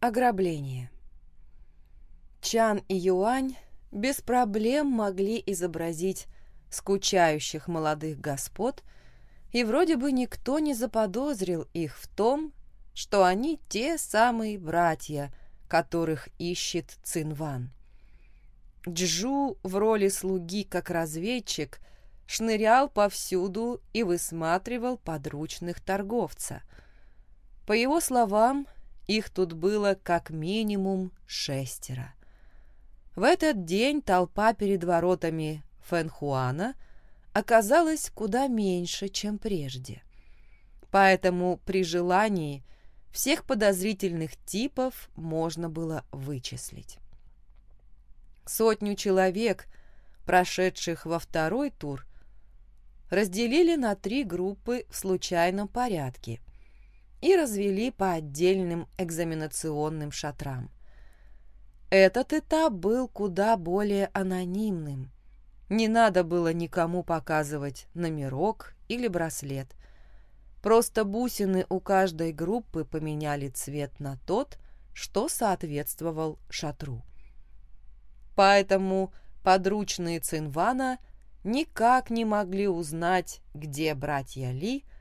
Ограбление. Чан и Юань без проблем могли изобразить скучающих молодых господ, и вроде бы никто не заподозрил их в том, что они те самые братья, которых ищет Цинван. Джу в роли слуги как разведчик шнырял повсюду и высматривал подручных торговца. По его словам, их тут было как минимум шестеро. В этот день толпа перед воротами Фэнхуана оказалась куда меньше, чем прежде. Поэтому при желании всех подозрительных типов можно было вычислить. Сотню человек, прошедших во второй тур, разделили на три группы в случайном порядке – и развели по отдельным экзаменационным шатрам. Этот этап был куда более анонимным. Не надо было никому показывать номерок или браслет. Просто бусины у каждой группы поменяли цвет на тот, что соответствовал шатру. Поэтому подручные Цинвана никак не могли узнать, где братья Ли –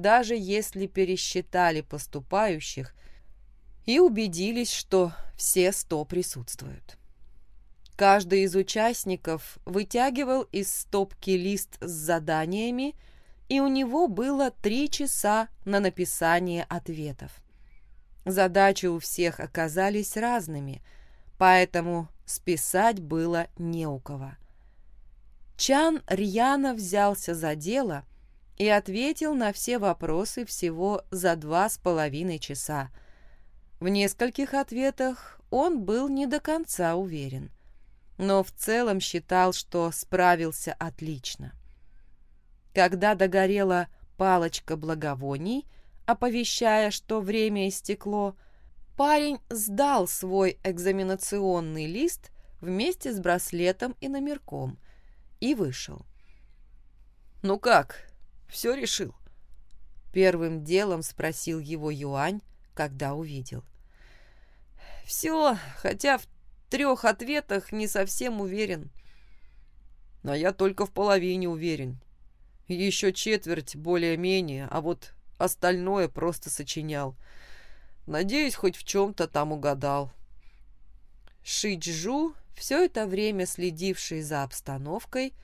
даже если пересчитали поступающих и убедились, что все сто присутствуют. Каждый из участников вытягивал из стопки лист с заданиями, и у него было три часа на написание ответов. Задачи у всех оказались разными, поэтому списать было не у кого. Чан рьяно взялся за дело – и ответил на все вопросы всего за два с половиной часа. В нескольких ответах он был не до конца уверен, но в целом считал, что справился отлично. Когда догорела палочка благовоний, оповещая, что время истекло, парень сдал свой экзаменационный лист вместе с браслетом и номерком и вышел. «Ну как, все решил?» Первым делом спросил его Юань, когда увидел. «Все, хотя в трех ответах не совсем уверен». «Но я только в половине уверен. Еще четверть более-менее, а вот остальное просто сочинял. Надеюсь, хоть в чем-то там угадал». Шиджу, все это время следивший за обстановкой,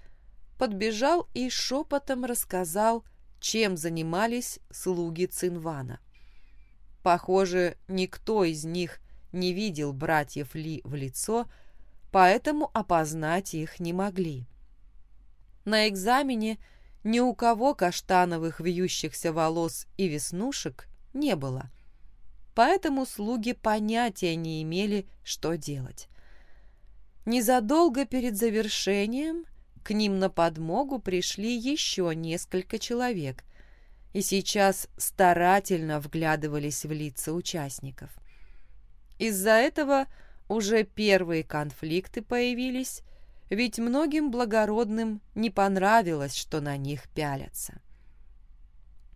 подбежал и шепотом рассказал, чем занимались слуги Цинвана. Похоже, никто из них не видел братьев Ли в лицо, поэтому опознать их не могли. На экзамене ни у кого каштановых вьющихся волос и веснушек не было, поэтому слуги понятия не имели, что делать. Незадолго перед завершением к ним на подмогу пришли еще несколько человек и сейчас старательно вглядывались в лица участников. Из-за этого уже первые конфликты появились, ведь многим благородным не понравилось, что на них пялятся.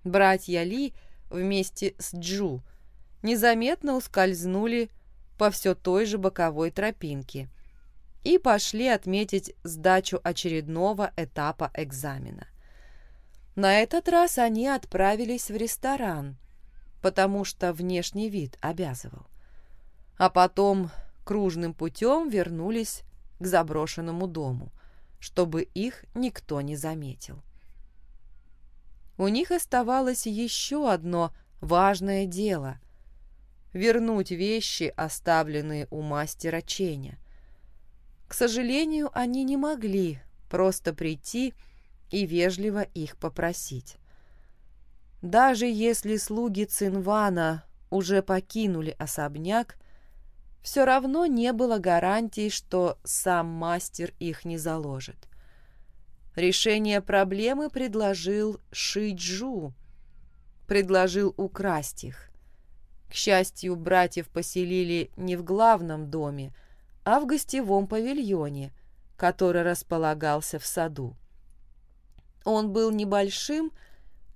Братья Ли вместе с Джу незаметно ускользнули по все той же боковой тропинке – и пошли отметить сдачу очередного этапа экзамена. На этот раз они отправились в ресторан, потому что внешний вид обязывал. А потом кружным путем вернулись к заброшенному дому, чтобы их никто не заметил. У них оставалось еще одно важное дело — вернуть вещи, оставленные у мастера Ченя. К сожалению, они не могли просто прийти и вежливо их попросить. Даже если слуги Цинвана уже покинули особняк, все равно не было гарантии, что сам мастер их не заложит. Решение проблемы предложил Шиджу, предложил украсть их. К счастью, братьев поселили не в главном доме, а в гостевом павильоне, который располагался в саду. Он был небольшим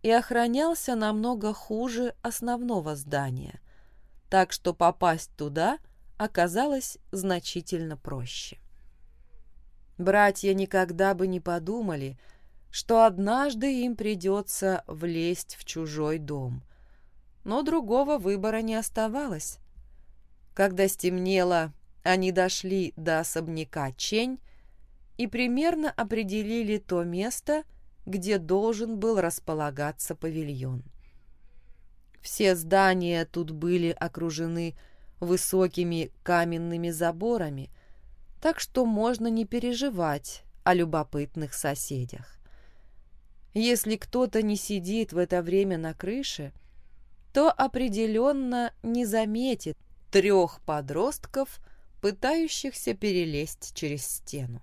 и охранялся намного хуже основного здания. так что попасть туда оказалось значительно проще. Братья никогда бы не подумали, что однажды им придется влезть в чужой дом. Но другого выбора не оставалось. Когда стемнело, они дошли до особняка Чень и примерно определили то место, где должен был располагаться павильон. Все здания тут были окружены высокими каменными заборами, так что можно не переживать о любопытных соседях. Если кто-то не сидит в это время на крыше, то определенно не заметит трех подростков, пытающихся перелезть через стену.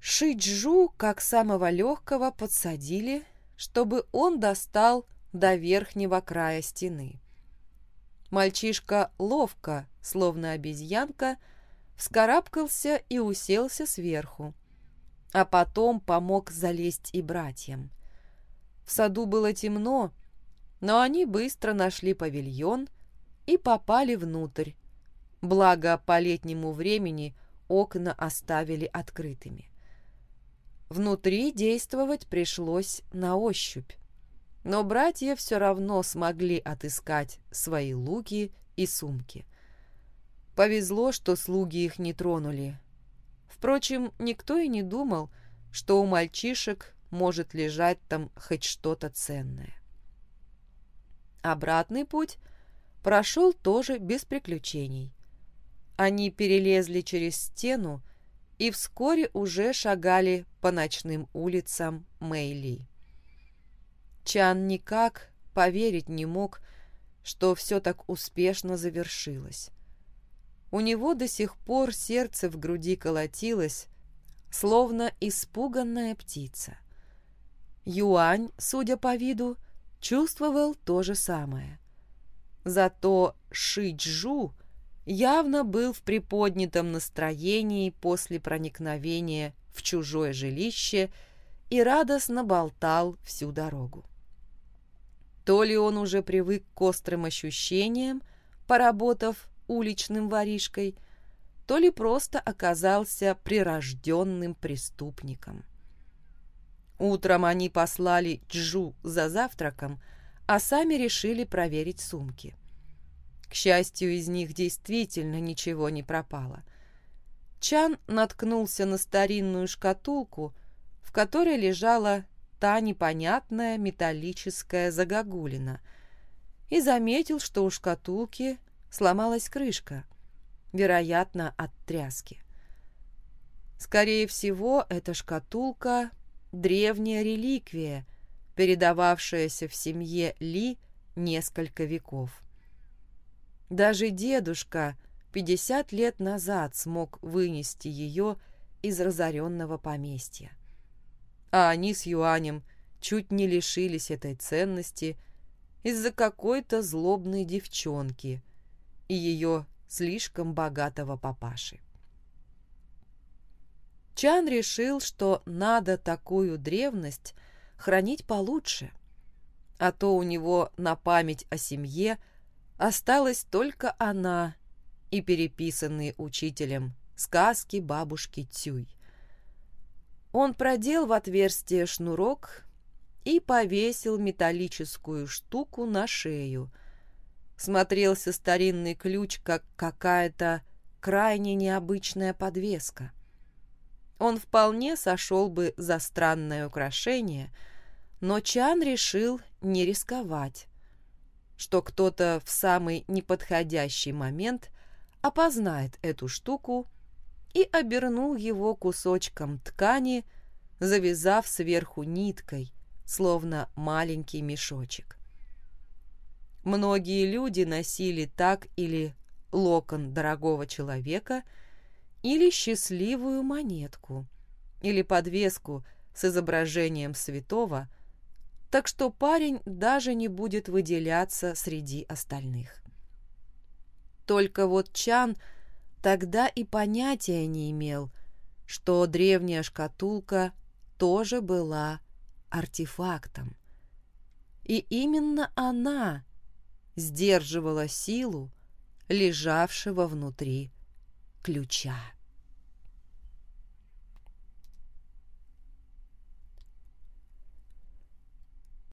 Шиджу, как самого легкого, подсадили, чтобы он достал до верхнего края стены. Мальчишка ловко, словно обезьянка, вскарабкался и уселся сверху, а потом помог залезть и братьям. В саду было темно, но они быстро нашли павильон и попали внутрь, благо по летнему времени окна оставили открытыми. Внутри действовать пришлось на ощупь, но братья все равно смогли отыскать свои луки и сумки. Повезло, что слуги их не тронули, Впрочем, никто и не думал, что у мальчишек может лежать там хоть что-то ценное. Обратный путь прошел тоже без приключений. Они перелезли через стену и вскоре уже шагали по ночным улицам Мэйли. Чан никак поверить не мог, что все так успешно завершилось. У него до сих пор сердце в груди колотилось, словно испуганная птица. Юань, судя по виду, чувствовал то же самое. Зато Шиджу явно был в приподнятом настроении после проникновения в чужое жилище и радостно болтал всю дорогу. То ли он уже привык к острым ощущениям, поработав уличным воришкой, то ли просто оказался прирожденным преступником. Утром они послали Джу за завтраком, а сами решили проверить сумки. К счастью, из них действительно ничего не пропало. Чан наткнулся на старинную шкатулку, в которой лежала та непонятная металлическая загогулина, и заметил, что у шкатулки сломалась крышка, вероятно, от тряски. Скорее всего, эта шкатулка – древняя реликвия, передававшаяся в семье Ли несколько веков. Даже дедушка 50 лет назад смог вынести ее из разоренного поместья. А они с Юанем чуть не лишились этой ценности из-за какой-то злобной девчонки, и ее слишком богатого папаши. Чан решил, что надо такую древность хранить получше, а то у него на память о семье осталась только она и переписанные учителем сказки бабушки Тюй. Он продел в отверстие шнурок и повесил металлическую штуку на шею – смотрелся старинный ключ, как какая-то крайне необычная подвеска. Он вполне сошел бы за странное украшение, но Чан решил не рисковать, что кто-то в самый неподходящий момент опознает эту штуку и обернул его кусочком ткани, завязав сверху ниткой, словно маленький мешочек. Многие люди носили так или локон дорогого человека, или счастливую монетку, или подвеску с изображением святого, так что парень даже не будет выделяться среди остальных. Только вот Чан тогда и понятия не имел, что древняя шкатулка тоже была артефактом. И именно она сдерживала силу лежавшего внутри ключа.